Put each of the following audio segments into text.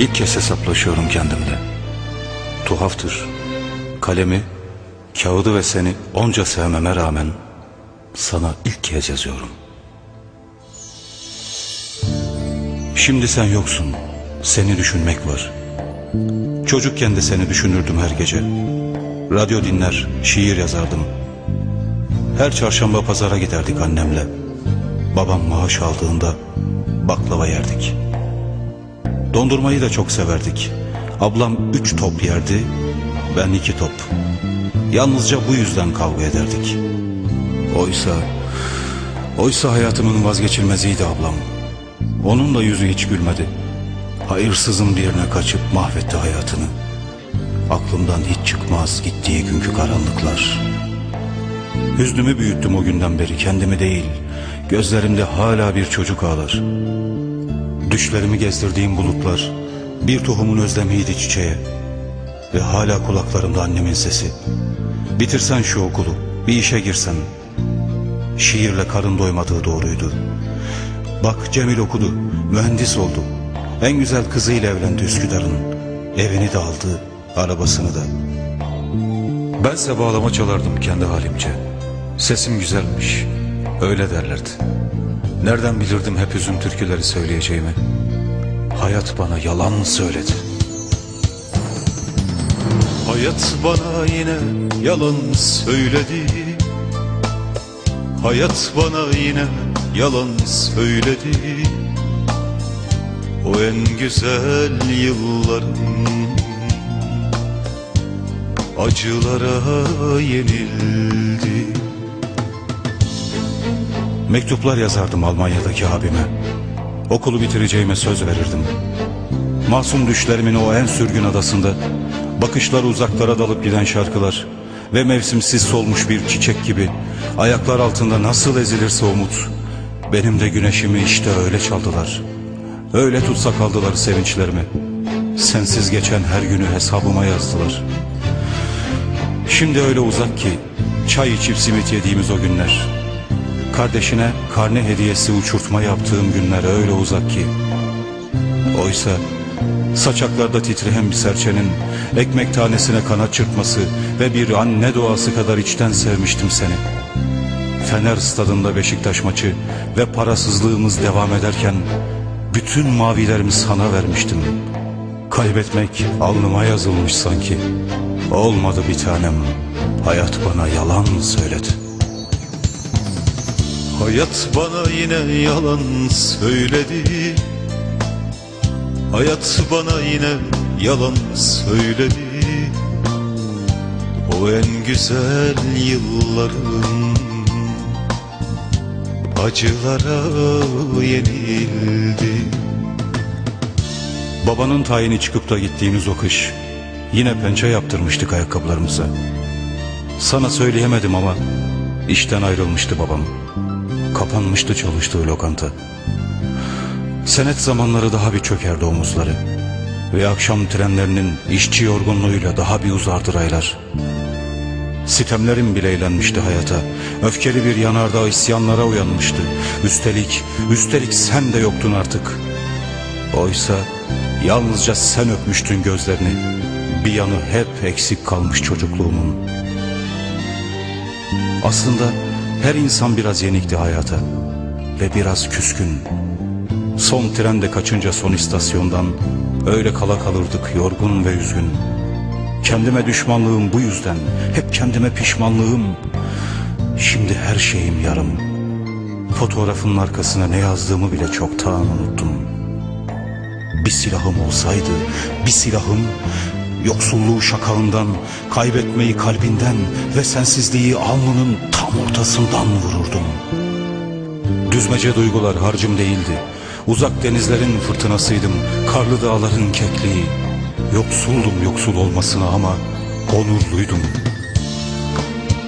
İlk kez hesaplaşıyorum kendimle. Tuhaftır. Kalemi, kağıdı ve seni onca sevmeme rağmen sana ilk kez yazıyorum. Şimdi sen yoksun. Seni düşünmek var. Çocukken de seni düşünürdüm her gece. Radyo dinler, şiir yazardım. Her çarşamba pazara giderdik annemle. Babam maaş aldığında baklava yerdik. Dondurmayı da çok severdik. Ablam üç top yerdi, ben iki top. Yalnızca bu yüzden kavga ederdik. Oysa, oysa hayatımın vazgeçilmeziydi ablam. Onun da yüzü hiç gülmedi. Hayırsızın birine kaçıp mahvetti hayatını. Aklımdan hiç çıkmaz gittiği günkü karanlıklar. Hüznümü büyüttüm o günden beri kendimi değil. Gözlerimde hala bir çocuk ağlar. Düşlerimi gezdirdiğim bulutlar bir tohumun özlemiydi çiçeğe. Ve hala kulaklarımda annemin sesi. Bitirsen şu okulu, bir işe girsen. Şiirle karın doymadığı doğruydu. Bak Cemil okudu, mühendis oldu. En güzel kızıyla evlendi Üsküdar'ın. Evini de aldı, arabasını da. Bense bağlama çalardım kendi halimce. Sesim güzelmiş, öyle derlerdi. Nereden bilirdim hep üzüm türküleri söyleyeceğimi? Hayat bana yalan söyledi. Hayat bana yine yalan söyledi Hayat bana yine yalan söyledi O en güzel yıllarım Acılara yenildi Mektuplar yazardım Almanya'daki abime. Okulu bitireceğime söz verirdim. Masum düşlerimin o en sürgün adasında bakışlar uzaklara dalıp giden şarkılar ve mevsimsiz solmuş bir çiçek gibi ayaklar altında nasıl ezilirse umut benim de güneşimi işte öyle çaldılar. Öyle tutsak aldılar sevinçlerimi. Sensiz geçen her günü hesabıma yazdılar. Şimdi öyle uzak ki çay içip simit yediğimiz o günler. Kardeşine karne hediyesi uçurtma yaptığım günler öyle uzak ki. Oysa saçaklarda titreyen bir serçenin ekmek tanesine kanat çırpması ve bir anne doğası kadar içten sevmiştim seni. Fener stadında Beşiktaş maçı ve parasızlığımız devam ederken bütün mavilerimi sana vermiştim. Kaybetmek alnıma yazılmış sanki. Olmadı bir tanem. Hayat bana yalan söyledi. Hayat bana yine yalan söyledi. Hayat bana yine yalan söyledi. O en güzel yıllarım. Acılara yenildi. Babanın tayini çıkıp da gittiğimiz o kış Yine pençe yaptırmıştık ayakkabılarımıza. Sana söyleyemedim ama işten ayrılmıştı babam Kapanmıştı çalıştığı lokanta. Senet zamanları daha bir çökerdi omuzları Ve akşam trenlerinin işçi yorgunluğuyla daha bir uzardı raylar Sitemlerim bile eğlenmişti hayata. Öfkeli bir yanardağ isyanlara uyanmıştı. Üstelik, üstelik sen de yoktun artık. Oysa yalnızca sen öpmüştün gözlerini. Bir yanı hep eksik kalmış çocukluğumun. Aslında her insan biraz yenikti hayata Ve biraz küskün. Son trende kaçınca son istasyondan Öyle kala kalırdık yorgun ve üzgün. Kendime düşmanlığım bu yüzden Hep kendime pişmanlığım. Şimdi her şeyim yarım. Fotoğrafın arkasına ne yazdığımı bile çoktan unuttum. Bir silahım olsaydı Bir silahım Yoksulluğu şakağından Kaybetmeyi kalbinden Ve sensizliği alnının tam ortasından vururdum. Düzmece duygular harcım değildi. Uzak denizlerin fırtınasıydım Karlı dağların kekliği. Yoksuldum yoksul olmasına ama Onurluydum.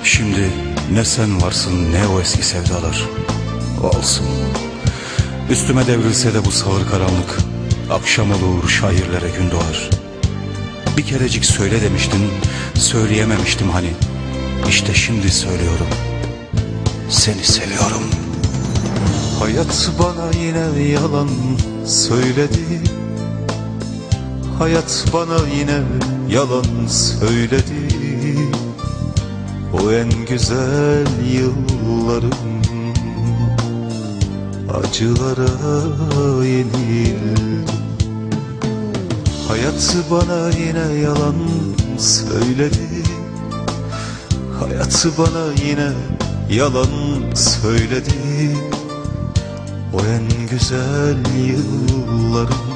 Şimdi ne sen varsın ne o eski sevdalar. Olsun. Üstüme devrilse de bu sağır karanlık Akşam olur şairlere gün doğar Bir kerecik söyle demiştin Söyleyememiştim hani. İşte şimdi söylüyorum. Seni seviyorum. Hayat bana yine yalan söyledi. Hayat bana yine yalan söyledi. O en güzel yıllarım. Acılara yenildim Hayat bana yine yalan söyledi. Hayat bana yine yalan söyledi. O en güzel yıllarım.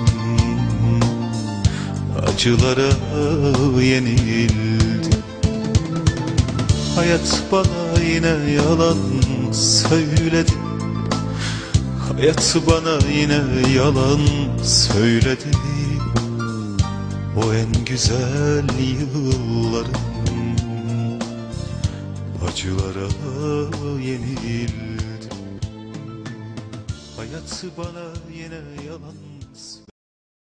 Acılara yenildi. Hayat bana yine yalan söyledi. Hayat bana yine yalan söyledi O en güzel yıllarım. Acılara yenildi Hayat bana yine yalan